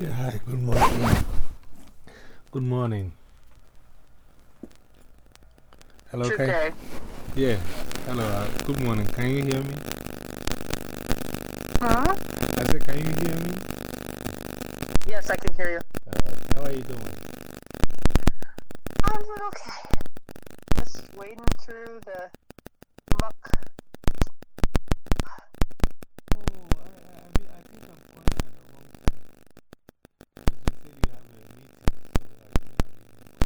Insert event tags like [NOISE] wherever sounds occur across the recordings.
Yeah, hi, good morning. Good morning. Hello, True can, day. yeah, hello, uh, good morning. Can you hear me? Huh? I said, can you hear me? Yes, I can hear you. Uh, how are you doing? I'm doing okay. Just wading through the muck. Oh, I, I, I thi- I think I'm calling at the wrong time. Because you said you have a meeting, so I didn't have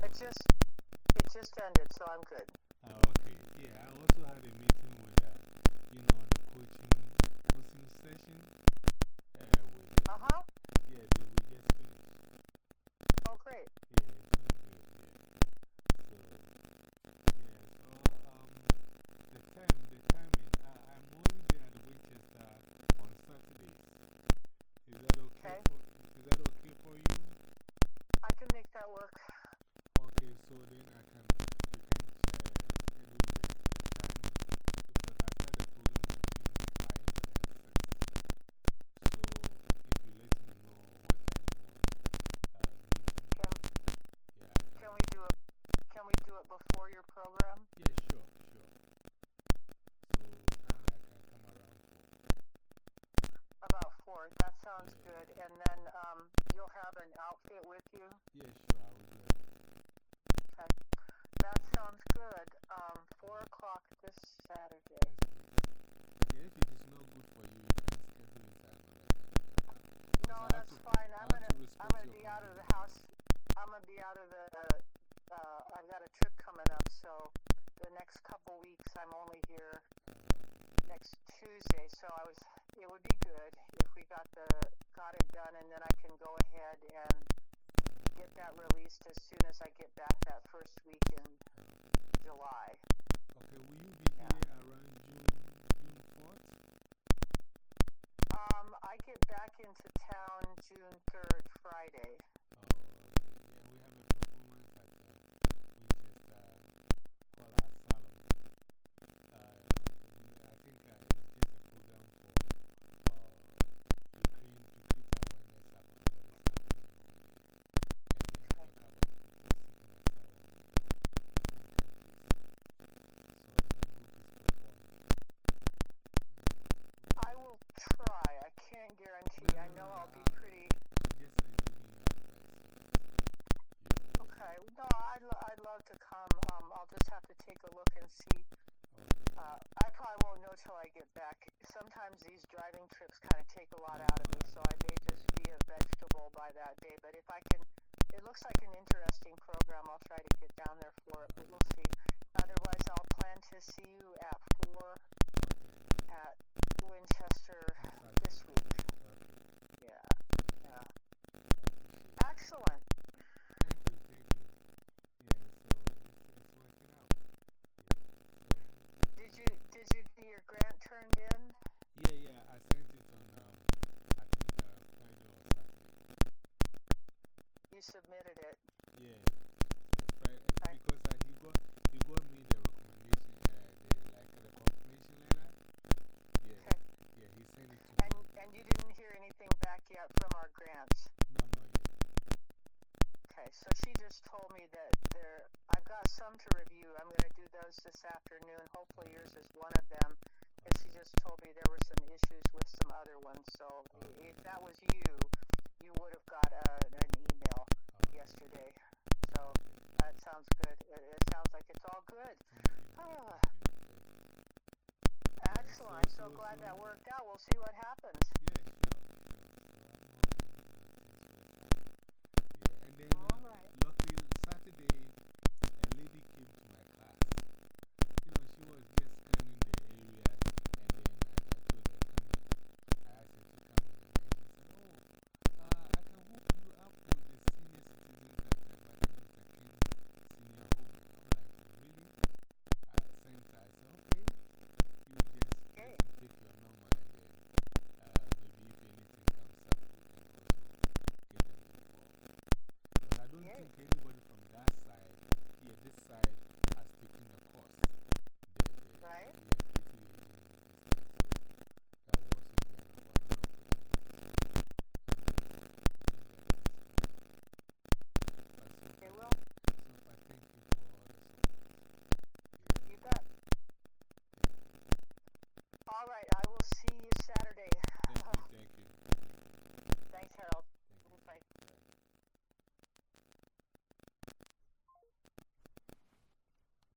even It just, it so I'm good. Oh, okay. Yeah, I also had a meeting with, uh, you know, the coaching, coaching session. Uh, with, uh, Uh huh. yeah, they, we just finished. Oh, great. Yeah, it's been good, yeah. So, yeah, so, um, the time, the timing, I, I'm only there at Winchester on Saturdays. Is that okay, Okay. for, is that okay for you? I can make that work. Okay, so then I can, you can, uh, schedule the, the time, because I start the program between 5 and 6. So, if you let me know what time you want, uh, meeting, Can, yeah, I can. can we do it? Can we do it before your program? Yeah, sure, sure. So, maybe I can come around for. Four. That sounds good. And then um, you'll have an outfit with you. Yeah, sure, I will do. Okay. That sounds good. Um, four o'clock this Saturday. Yeah, if it is not good for you, you can schedule it at another time. No, that's to- fine. I'm gonna, to I'm gonna be out of the house. I'm gonna be out of the, uh, I've got a trip coming up, so the next couple weeks I'm only here next Tuesday, so I was, it would be good if we got the, got it done and then I can go ahead and get that released as soon as I get back that first week in July. Okay, will you be Yeah. here around June, June 4th? Um, I get back into town June third, Friday. Oh, okay. Yeah, we have a performance at uh, Winchester called our Salon. Uh, I think uh, it's just a program for uh, Ukraine to create awareness about what is happening over there. And then talk about the seeking asylum in different countries. So the group is performing. I will try. I can't guarantee. I know I'll be pretty. I'm just uh, giving you advice. You- Okay. No, I'd, lo- I'd love to come. Um, I'll just have to take a look and see. Uh, I probably won't know till I get back. Sometimes these driving trips kind of take a lot out of me, so I may just be a vegetable by that day. But if I can, it looks like an interesting program. I'll try to get down there for it, but we'll see. Otherwise, I'll plan to see you at four at Winchester this week. Okay. Yeah. Yeah. Excellent. Thank you, thank you. Yeah, so it's, it's working out. Did you did you get your grant turned in? Yeah, yeah, I sent it on, um, I think, uh, Friday or Saturday. You submitted it. Yeah, Friday, Okay. because uh, he, got, he got me the recommendation, uh, the, like, the confirmation letter. Yeah, Okay. yeah, he sent it to And me. and you didn't hear anything back yet from our grants. No, not yet. Okay, so she just told me that there I've got some to review. I'm gonna do those this afternoon. Hopefully yours is one of them. She just told me there were some issues with some other ones. So i- if that was you, you would have got a, an email yesterday. So that sounds good. It, it sounds like it's all good. [SIGHS] Ah, excellent. I'm so glad that worked out. We'll see what happens. Yeah, sure, sure. So I'm hoping that things work out. Yeah, and then uh, All right. luckily Saturday, a lady came